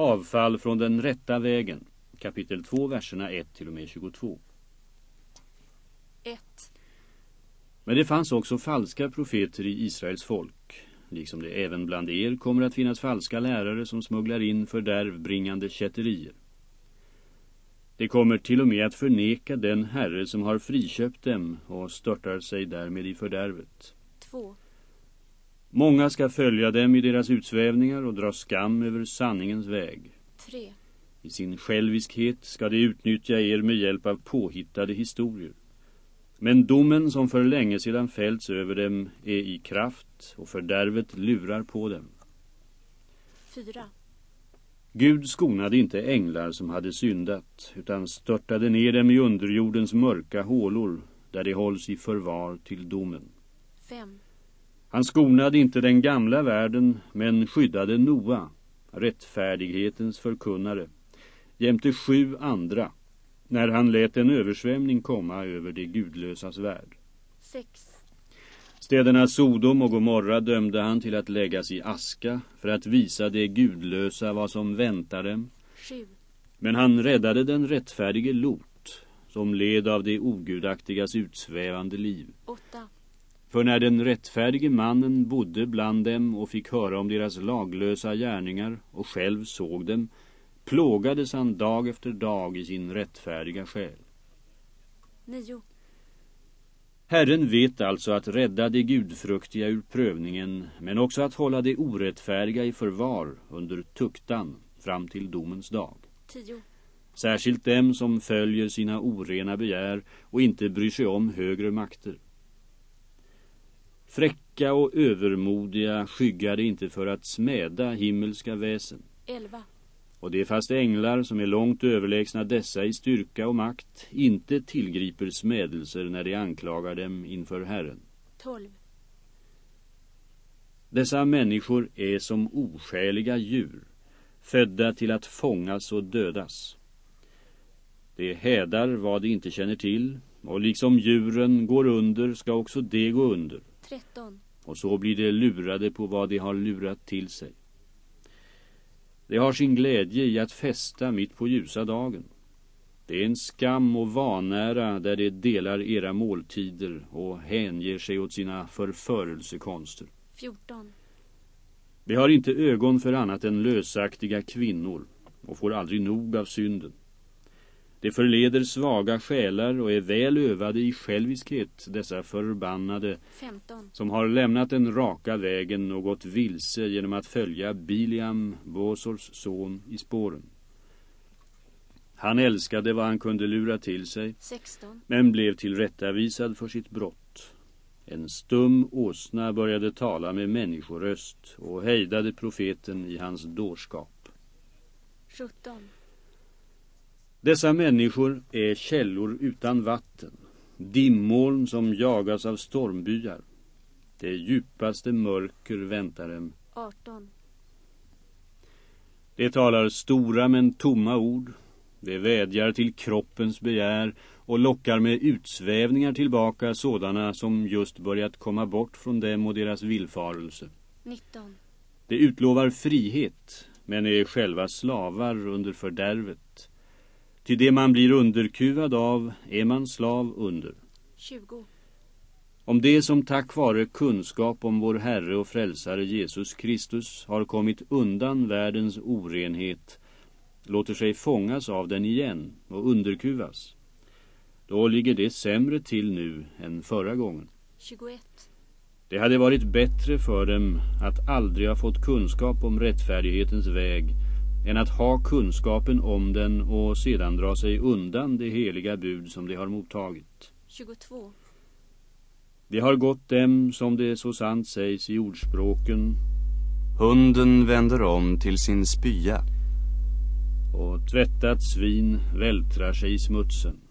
Avfall från den rätta vägen. Kapitel 2, verserna 1 till och med 22. 1. Men det fanns också falska profeter i Israels folk. Liksom det även bland er kommer att finnas falska lärare som smugglar in fördärvbringande kätterier. Det kommer till och med att förneka den herre som har friköpt dem och störtar sig därmed i fördärvet. 2. Många ska följa dem i deras utsvävningar och dra skam över sanningens väg. 3. I sin själviskhet ska de utnyttja er med hjälp av påhittade historier. Men domen som för länge sedan fällts över dem är i kraft och fördärvet lurar på dem. 4. Gud skonade inte änglar som hade syndat utan störtade ner dem i underjordens mörka hålor där de hålls i förvar till domen. 5. Han skonade inte den gamla världen men skyddade Noa, rättfärdighetens förkunnare, jämte sju andra när han lät en översvämning komma över det gudlösas värld. 6. Städerna Sodom och Gomorra dömde han till att läggas i aska för att visa det gudlösa vad som väntar dem. 7. Men han räddade den rättfärdige Lot som led av det ogudaktigas utsvävande liv. 8. För när den rättfärdige mannen bodde bland dem och fick höra om deras laglösa gärningar och själv såg dem plågades han dag efter dag i sin rättfärdiga själ. 9. Herren vet alltså att rädda det gudfruktiga ur prövningen men också att hålla det orättfärdiga i förvar under tuktan fram till domens dag. 10. Särskilt dem som följer sina orena begär och inte bryr sig om högre makter. Fräcka och övermodiga skyggade inte för att smäda himmelska väsen. 11. Och det fast änglar som är långt överlägsna dessa i styrka och makt inte tillgriper smädelser när de anklagar dem inför Herren. 12. Dessa människor är som oskäliga djur, födda till att fångas och dödas. De hädar vad de inte känner till, och liksom djuren går under ska också de gå under. 13. Och så blir de lurade på vad de har lurat till sig. Det har sin glädje i att festa mitt på ljusa dagen. Det är en skam och vanära där de delar era måltider och hänger sig åt sina förförelsekonster. 14. De har inte ögon för annat än lösaktiga kvinnor och får aldrig nog av synden. De förleder svaga själar och är väl övade i själviskhet, dessa förbannade 15. som har lämnat den raka vägen och gått vilse genom att följa Biliam, Bosors son, i spåren. Han älskade vad han kunde lura till sig, 16. men blev tillrättavisad för sitt brott. En stum åsna började tala med människoröst och hejdade profeten i hans dårskap. 17. Dessa människor är källor utan vatten, dimmoln som jagas av stormbyar. Det djupaste mörker väntar dem. 18. Det talar stora men tomma ord. Det vädjar till kroppens begär och lockar med utsvävningar tillbaka sådana som just börjat komma bort från dem och deras villfarelse. 19. Det utlovar frihet men är själva slavar under fördärvet. Till det man blir underkuvad av är man slav under. 20. Om det som tack vare kunskap om vår Herre och Frälsare Jesus Kristus har kommit undan världens orenhet låter sig fångas av den igen och underkuvas. Då ligger det sämre till nu än förra gången. 21. Det hade varit bättre för dem att aldrig ha fått kunskap om rättfärdighetens väg än att ha kunskapen om den och sedan dra sig undan det heliga bud som de har mottagit. 22. Det har gått dem som det så sant sägs i ordspråken Hunden vänder om till sin spya och tvättat svin vältrar sig i smutsen.